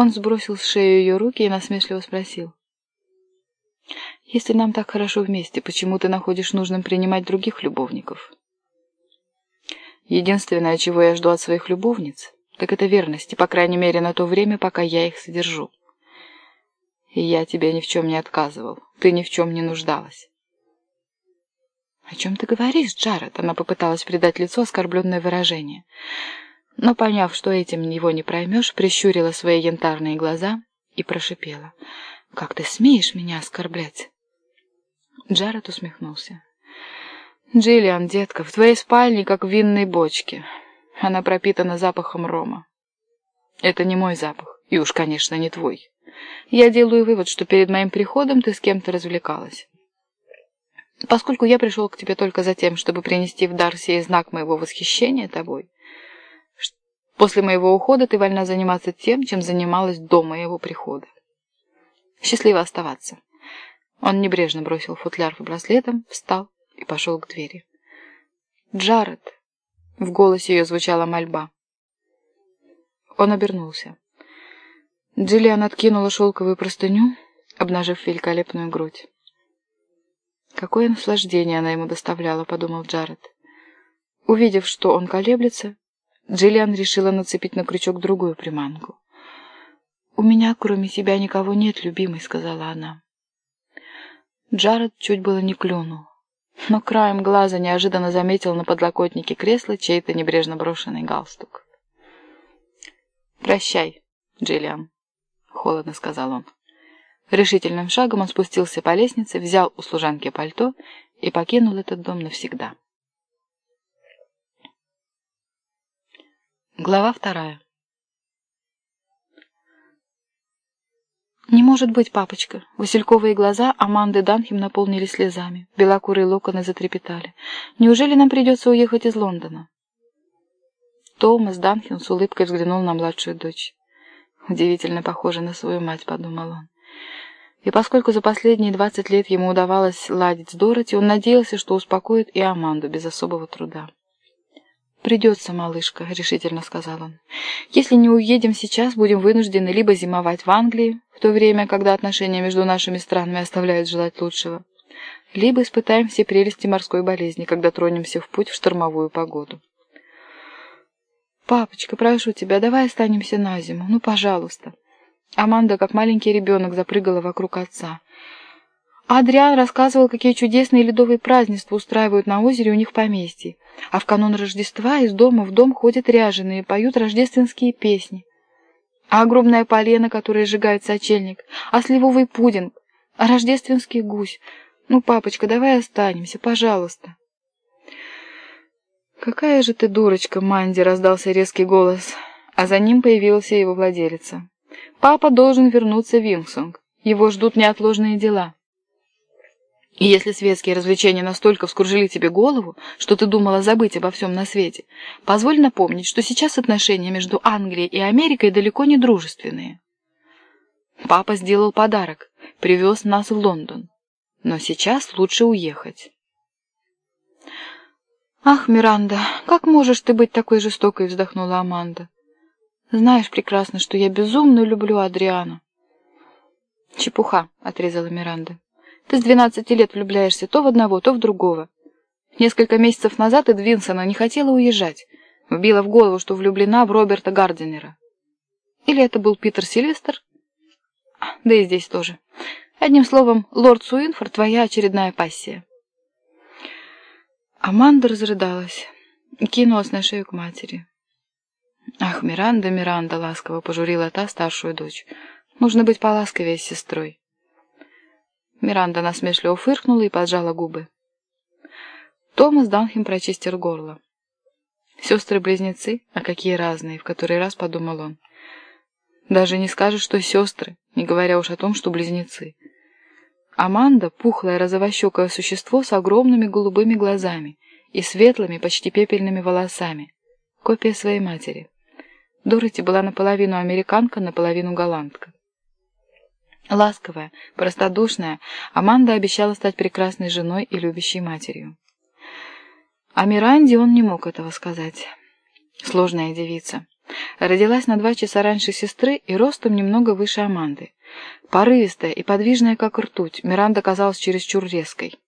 Он сбросил с шеи ее руки и насмешливо спросил. «Если нам так хорошо вместе, почему ты находишь нужным принимать других любовников?» «Единственное, чего я жду от своих любовниц, так это верности, по крайней мере, на то время, пока я их содержу. И я тебе ни в чем не отказывал, ты ни в чем не нуждалась». «О чем ты говоришь, Джаред?» Она попыталась придать лицу оскорбленное выражение но, поняв, что этим его не проймешь, прищурила свои янтарные глаза и прошипела. «Как ты смеешь меня оскорблять?» Джаред усмехнулся. «Джиллиан, детка, в твоей спальне, как в винной бочке. Она пропитана запахом рома. Это не мой запах, и уж, конечно, не твой. Я делаю вывод, что перед моим приходом ты с кем-то развлекалась. Поскольку я пришел к тебе только за тем, чтобы принести в дар сей знак моего восхищения тобой, После моего ухода ты вольна заниматься тем, чем занималась до моего прихода. Счастливо оставаться. Он небрежно бросил футляр с браслетом, встал и пошел к двери. «Джаред!» — в голосе ее звучала мольба. Он обернулся. Джиллиан откинула шелковую простыню, обнажив великолепную грудь. Какое наслаждение она ему доставляла, подумал Джаред. Увидев, что он колеблется, Джиллиан решила нацепить на крючок другую приманку. «У меня, кроме тебя, никого нет, любимый», — сказала она. Джаред чуть было не клюнул, но краем глаза неожиданно заметил на подлокотнике кресла чей-то небрежно брошенный галстук. «Прощай, Джиллиан», — холодно сказал он. Решительным шагом он спустился по лестнице, взял у служанки пальто и покинул этот дом навсегда. Глава вторая. «Не может быть, папочка!» Васильковые глаза Аманды Данхем наполнились слезами. Белокурые локоны затрепетали. «Неужели нам придется уехать из Лондона?» Томас Данхем с улыбкой взглянул на младшую дочь. «Удивительно похожа на свою мать», — подумал он. И поскольку за последние двадцать лет ему удавалось ладить с Дороти, он надеялся, что успокоит и Аманду без особого труда. «Придется, малышка», — решительно сказал он. «Если не уедем сейчас, будем вынуждены либо зимовать в Англии, в то время, когда отношения между нашими странами оставляют желать лучшего, либо испытаем все прелести морской болезни, когда тронемся в путь в штормовую погоду». «Папочка, прошу тебя, давай останемся на зиму, ну, пожалуйста». Аманда, как маленький ребенок, запрыгала вокруг отца. Адриан рассказывал, какие чудесные ледовые празднества устраивают на озере у них в поместье. А в канун Рождества из дома в дом ходят ряженые, поют рождественские песни. А огромная полена, которая сжигает сочельник, а сливовый пудинг, а рождественский гусь. Ну, папочка, давай останемся, пожалуйста. «Какая же ты дурочка, Манди!» — раздался резкий голос, а за ним появился его владелица. «Папа должен вернуться в Винсонг. Его ждут неотложные дела». И если светские развлечения настолько вскружили тебе голову, что ты думала забыть обо всем на свете, позволь напомнить, что сейчас отношения между Англией и Америкой далеко не дружественные. Папа сделал подарок, привез нас в Лондон. Но сейчас лучше уехать. «Ах, Миранда, как можешь ты быть такой жестокой?» — вздохнула Аманда. «Знаешь прекрасно, что я безумно люблю Адриана». «Чепуха», — отрезала Миранда. Ты с двенадцати лет влюбляешься то в одного, то в другого. Несколько месяцев назад Эдвинсона не хотела уезжать. Вбила в голову, что влюблена в Роберта Гардинера. Или это был Питер Сильвестр? Да и здесь тоже. Одним словом, лорд Суинфорд — твоя очередная пассия. Аманда разрыдалась кинулась на шею к матери. «Ах, Миранда, Миранда!» — ласково пожурила та старшую дочь. «Нужно быть поласковее с сестрой». Миранда насмешливо фыркнула и поджала губы. Томас Данхем прочистил горло. Сестры-близнецы, а какие разные, в который раз подумал он. Даже не скажешь, что сестры, не говоря уж о том, что близнецы. Аманда — пухлое розовощекое существо с огромными голубыми глазами и светлыми, почти пепельными волосами. Копия своей матери. Дороти была наполовину американка, наполовину голландка. Ласковая, простодушная, Аманда обещала стать прекрасной женой и любящей матерью. О Миранде он не мог этого сказать. Сложная девица. Родилась на два часа раньше сестры и ростом немного выше Аманды. Порывистая и подвижная, как ртуть, Миранда казалась чересчур резкой.